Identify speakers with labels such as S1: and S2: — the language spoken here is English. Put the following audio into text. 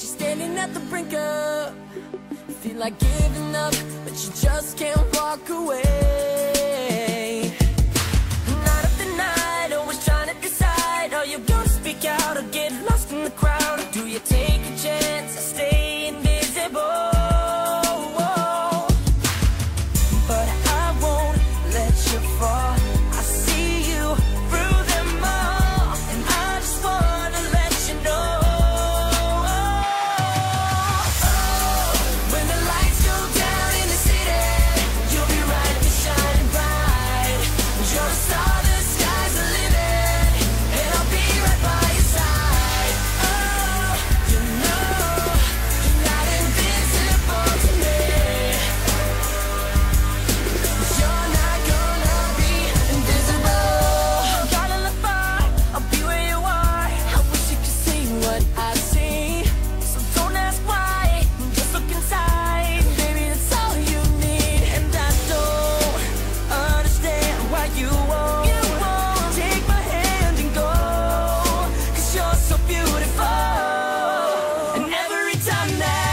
S1: Got you standing at the brink of. Feel like giving up But you just can't walk away. time now.